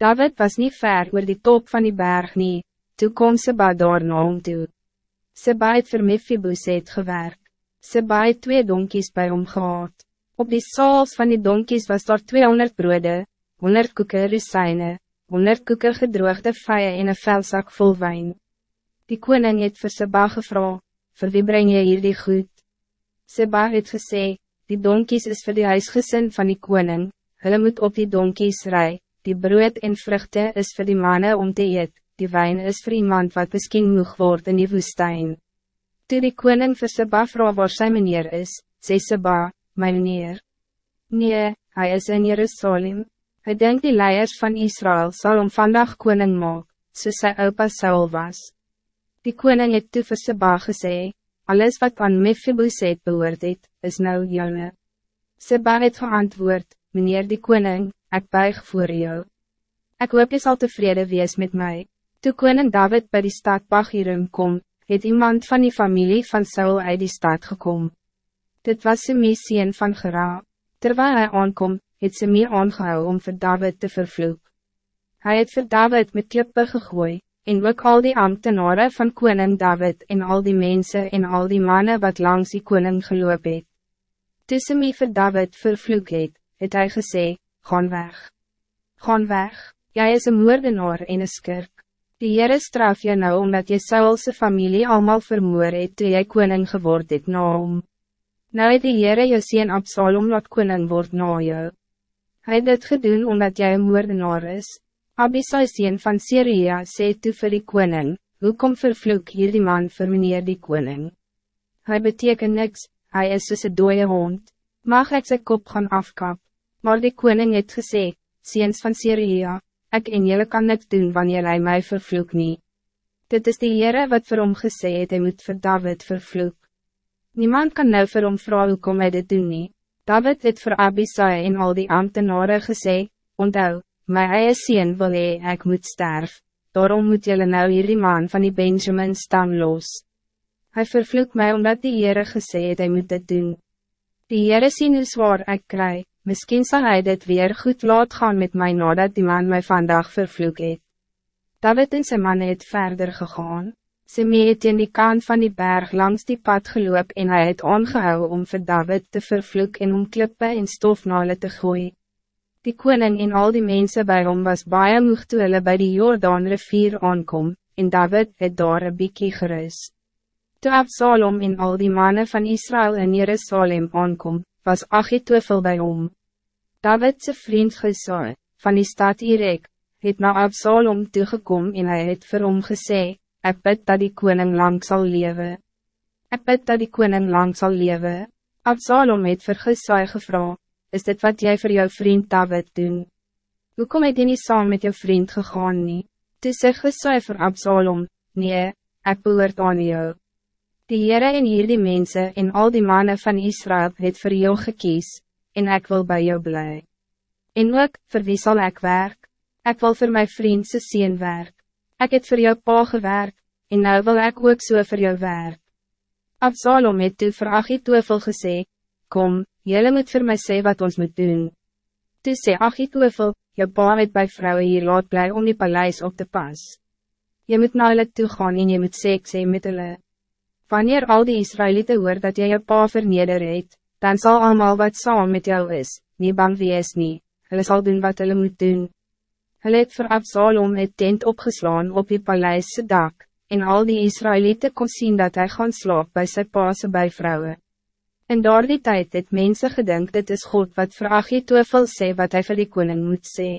David was niet ver oor die top van die berg nie, toe kom Seba daar na hom toe. Seba het vir Mephiboset gewerk. Seba het twee donkies bij hom gehad. Op die saals van die donkies was daar 200 brode, 100 koeken rusijne, 100 koeken gedroogde vijie en een velzak vol wijn. Die koning het vir Seba gevra, vir wie breng je hier die goed? Seba het gesê, die donkies is voor die huisgezin van die koning, hulle moet op die donkies rijden die brood en vruchten is voor die mannen om te eet, die wijn is voor iemand wat misschien moeg wordt in die woestijn. Toe die koning vir Seba vraag waar sy meneer is, sê Seba, my meneer. Nee, hij is in Jerusalem. Hij denkt die leiers van Israël zal om vandaag koning maak, soos sy opa Saul was. Die koning het toe vir Seba gesê, alles wat aan Mephiboset behoort het, is nou joune. Seba het geantwoord, meneer die koning, ik buig voor jou. Ik hoop je zal tevreden wees met mij. Toen koning David bij die stad Bachirum kom, het iemand van die familie van Saul uit die stad gekom. Dit was de missie van Gera. Terwijl hij aankom, het ze meer aangehou om voor David te vervloek. Hij het voor David met klippe gegooi, en ook al die ambtenaren van koning David en al die mensen en al die mannen wat langs die koning geloop het. Tussen mij voor David vervloek het, het hy gesê, gaan weg. Gaan weg, jij is een moordenaar en een skirk. Die Heere straf je nou omdat je Saulse familie allemaal vermoor het toe jy koning geword het na hom. Nou het die Heere jou sien Absalom laat koning word na jou. Hij het dit gedoen omdat jij een moordenaar is. Abisai sien van Syria sê toe vir die koning, Hoekom vervloek hier die man vir meneer die koning? Hij betekent niks, hij is soos een dooie hond. Mag ik zijn kop gaan afkap? Maar die koning het gesê, Seens van Syria, ik en jullie kan niks doen wanneer hij mij vervloek niet. Dit is die Heere wat vir hom gesê het, hy moet vir David vervloek. Niemand kan nou vir hom vraag hoekom hy dit doen nie. David het vir Abisai en al die ambtenaren gesê, onthou, my eie sien wil hee, ek moet sterf, daarom moet jullie nou hierdie man van die Benjamin stam los. Hij vervloek mij omdat die Heere gesê het, hy moet dit doen. Die Heere sien hoe zwaar ek krijg. Misschien zal hij dit weer goed laat gaan met mij nadat die man mij vandaag vervloek het. David en zijn man het verder gegaan. Ze het in die kant van die berg langs die pad geloop en hij het aangehou om voor David te vervloek en om klippe en stof na hulle te gooien. Die koning en al die mensen bij hom was baie moeg toe hulle by die Jordaan rivier aankom, en David het daar een biekie gerust. Toe Absalom en al die mannen van Israël in Jerusalem aankom, was Achitofel bij om. Davidse vriend Gesaai, van die stad Irek, het na Absalom toegekom en hij het vir hom gesê, ek bid dat die koning lang zal leven. Ek bid dat die koning lang zal leven. Absalom het vir Gesaai gevra, is dit wat jij voor jouw vriend David doen? Hoe kom het nie saam met jou vriend gegaan nie? Toe sê Gesaai vir Absalom, nee, ek behoort aan jou. Die Heere en hier die mensen en al die mannen van Israël het voor jou gekies, en ik wil bij jou blij. En ook, voor wie zal ik werk? Ik wil voor mijn vriend se sien werk. Ik het voor jou pa gewerk, en nou wil ik ook so voor jou werk. Absalom het toe vir Achitofel gesê, Kom, jullie moet voor mij sê wat ons moet doen. Toe sê Achitofel, jou pa het bij vrouwen hier laat blij om die paleis op te pas. Je moet naar hulle toe gaan en je moet seks sê met hulle. Wanneer al die Israëlieten hoor dat jy je pa verneder het, dan zal allemaal wat saam met jou is, nie bang wees nie, hulle sal doen wat hulle moet doen. Hulle het vir Absalom het tent opgeslaan op die paleisse dak, en al die Israëlieten kon zien dat hij gaan slaap bij sy paase bij vrouwen. En door die tijd het mense gedink dit is God wat vir Achitofel sê wat hij vir die koning moet sê.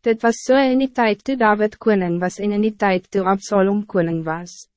Dit was zo so in die tijd toe David koning was en in die tijd toe Absalom koning was.